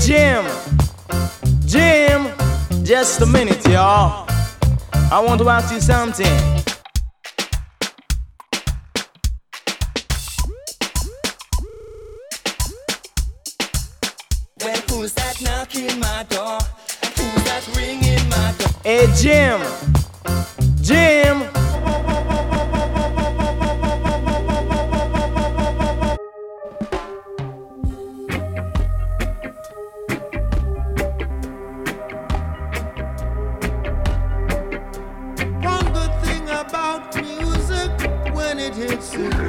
Jim, Jim, just a minute, y'all. I want to ask you something. Well, who's that knocking my door? Who's that ringing my door? Hey, Jim. Thank you.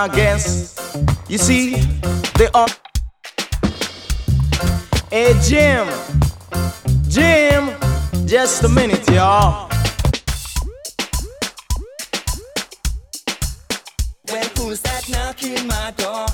I guess. You see, they are. Hey, Jim. Jim. Just a minute, y'all. When who's that knocking my door?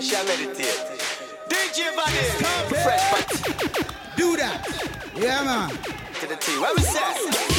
speciality. DJ Vanny, fresh but do that. Yeah man. To the T. What we say?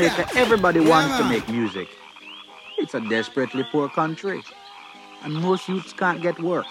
Everybody wants to make music. It's a desperately poor country, and most youths can't get work.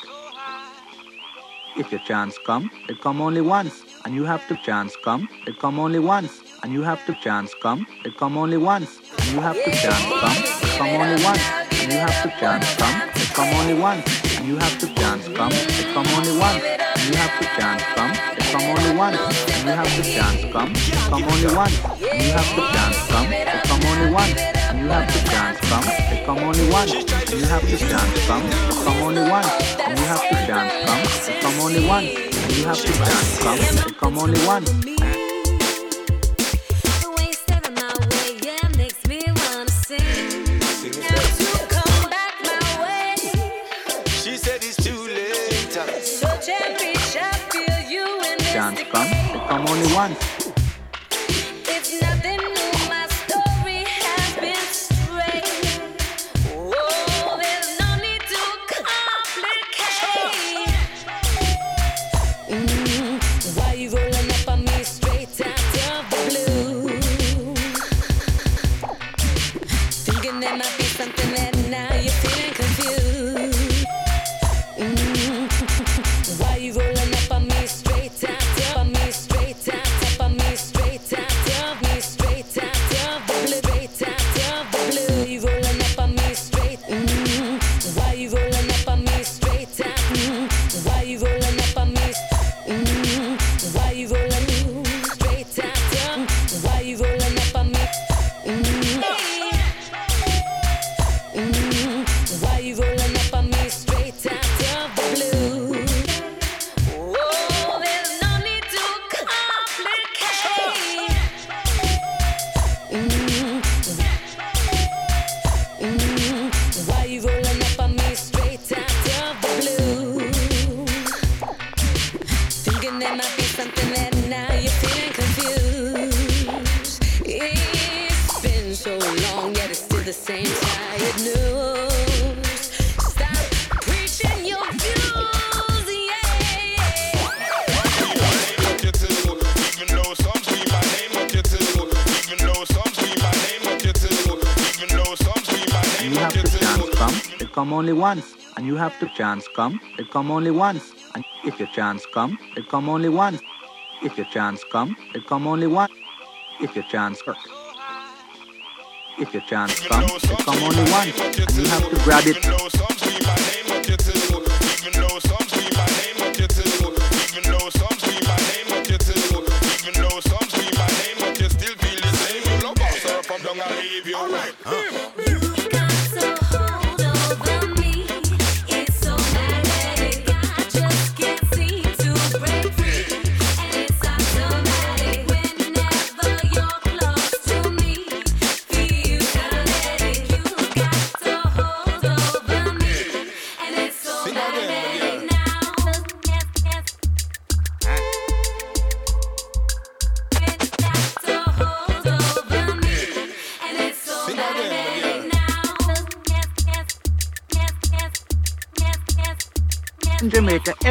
If your chance come, it come only once, and you have to chance come, it come only once, and you have to chance come, it come only once, and you have to chance come, it come only once, and you have to chance come, it come only once. You have to chance, come, if I'm only one. You have to chance, come, if I'm only one. You have to chance, come, if I'm only one. You have to chance, come, if I'm only one. You have to chance, come, if I'm only one. You have to chance, come, if I'm only one. You have to chance, come, if I'm only one. You have to chance, come, if I'm only one. They come only once. Come, come only once. And you have to chance come, it come only once. And if your chance come, it come only once. If your chance come, it come only once. If your chance work. If your chance come, it come only once. And you have to grab it.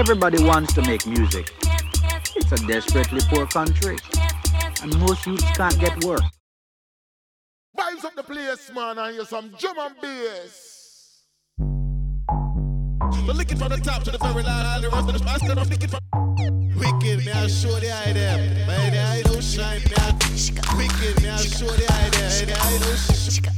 Everybody wants to make music. It's a desperately poor country. And most youths can't get work. Vibes up the place, man, and hear some drum and bass. Lick it from the top to the very line, the rest of the master, I'm it from. Wicked, may I show the eye them. May the eye don't shine, may I. Wicked, may I show the eye them. May the eye don't sh-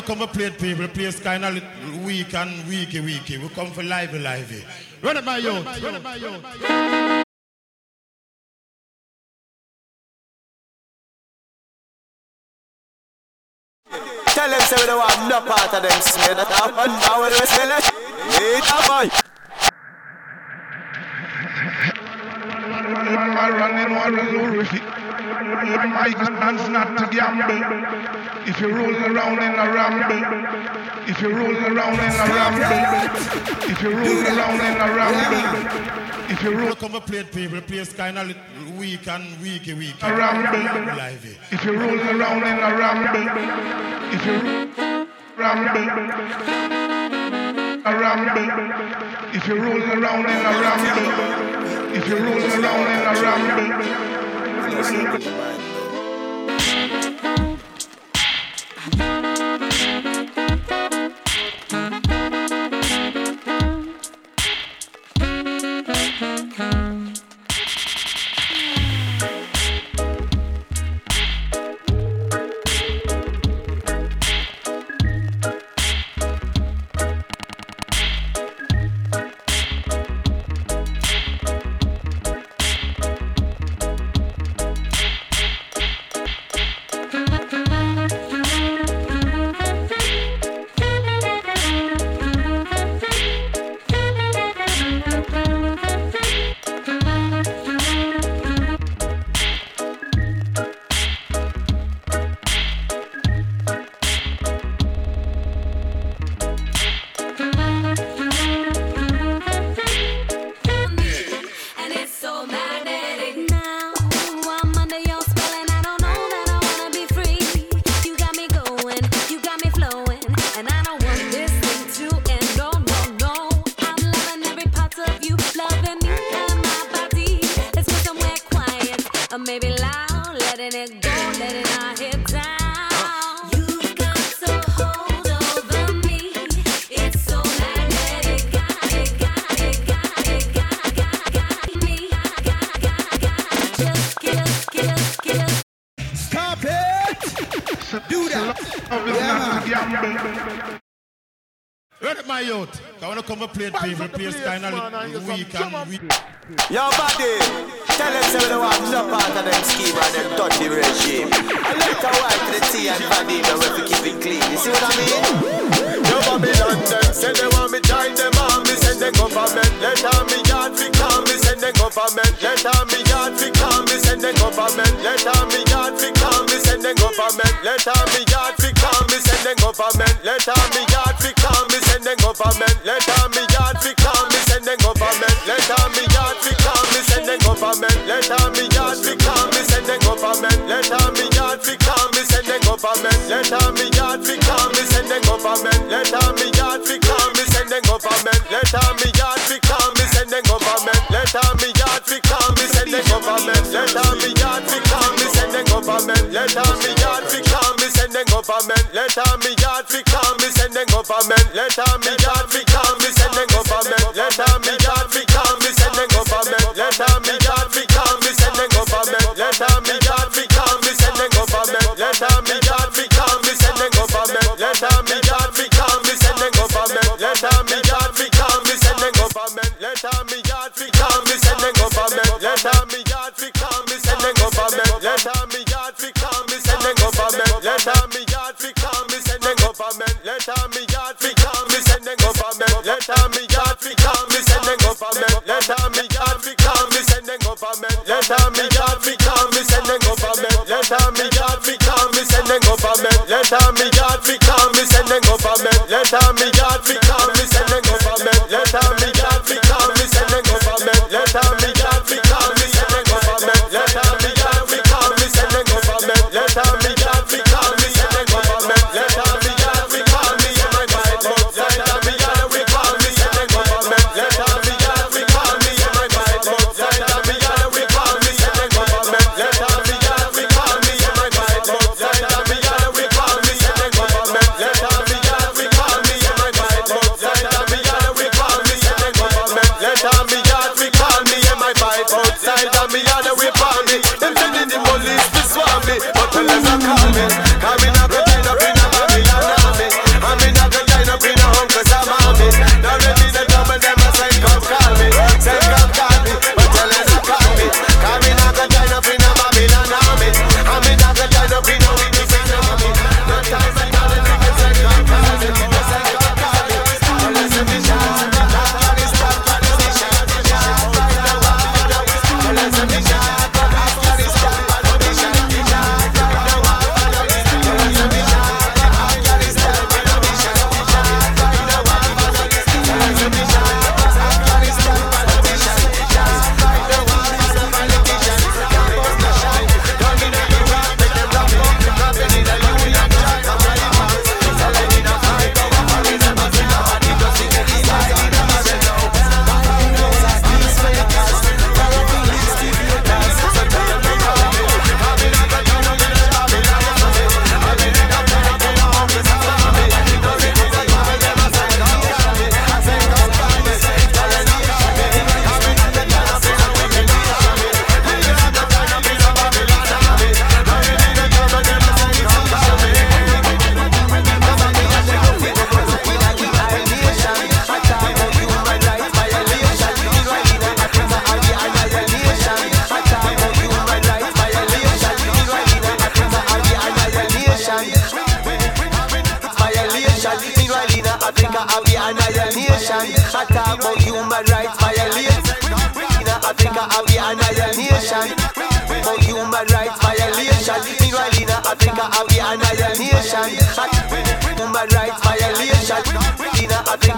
youth. I want to come and play people, play kind of weak and weaky, weaky. We come for lively, lively. Run it, my youth. Run it, my youth. Tell them say we don't want no part of them smear that happen. Now when we sell it, it wal running war will with it. My man's not to gamble. If you're roll around in a ramble, if you're roll around in a ramble, if you're roll around in a ramble, if you roll. Come and play people, play kind of week and week a week. A ramble. Live If you're roll around in a ramble, if you're ramble around if you're rolling around and around me, if you're rolling around and around me. I want to come and play people, play kind of weak and weak. Yo, buddy, tell them some of the ones up out of them scheme and them dirty regime. I like her wipe the tea and body, but we keep it clean. You see what I mean? Yo, Babylon, them say they want me join them army, send them government, let on me yard fi calm me, send them government, let on me yard fi calm me, send them government, let on me yard fi calm me, send them government, let on me yard fi calm me, send them government. Let on me yard fi calm me send them government. Let on me yard fi calm me send them government. Let on me yard fi calm me send them government. Let on me yard fi calm me send them government. Let on me yard fi calm me send them government. Let on me yard fi calm me send them government. Let on me yard fi calm me send them government. Let on me yard fi calm me send them government. Let on me yard fi calm me send them government. Let on me yard fi calm me send them government. Let on me yard fi calm me send them government.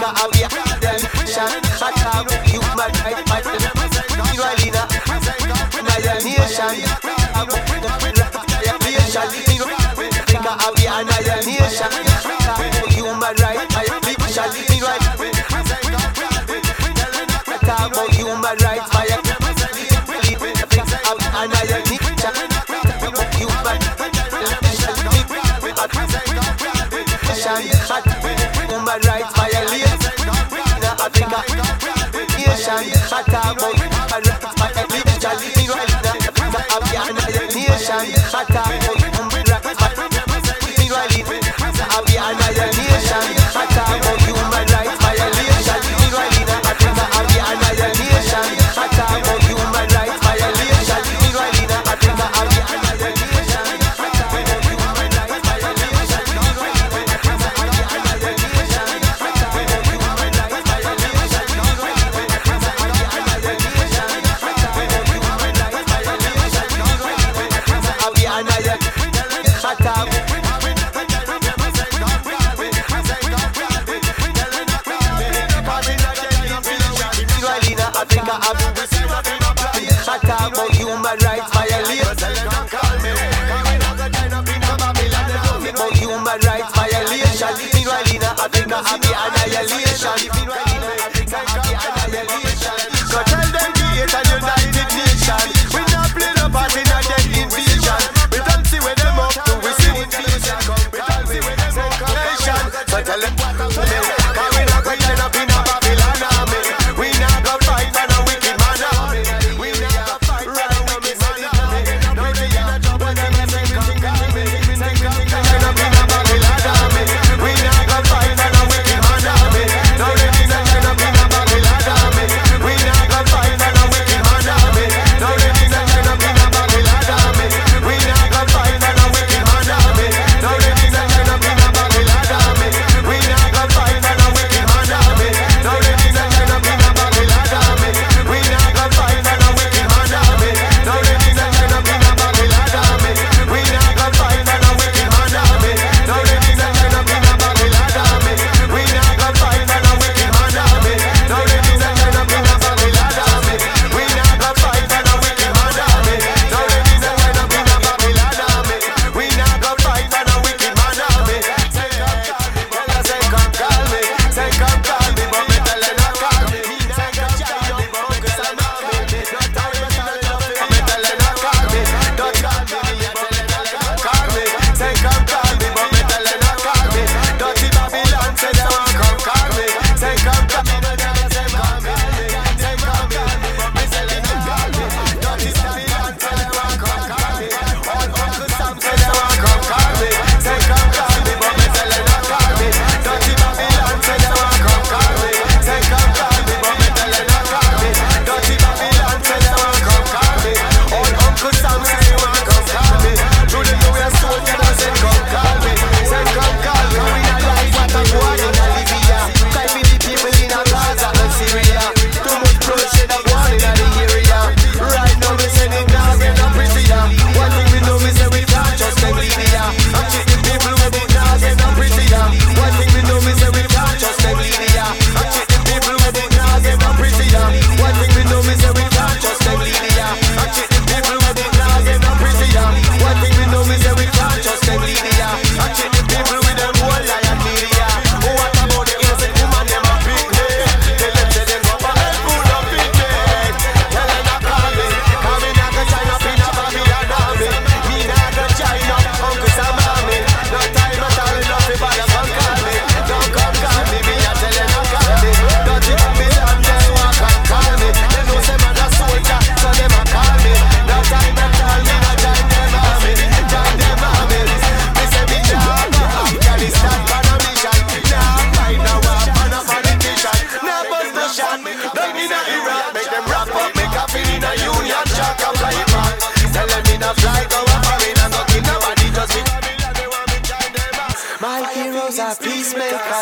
Africa how a have them Shot, shot out, human rights fighting nation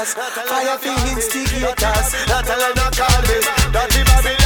I fire fi instigators. That I call me, that the Babylon.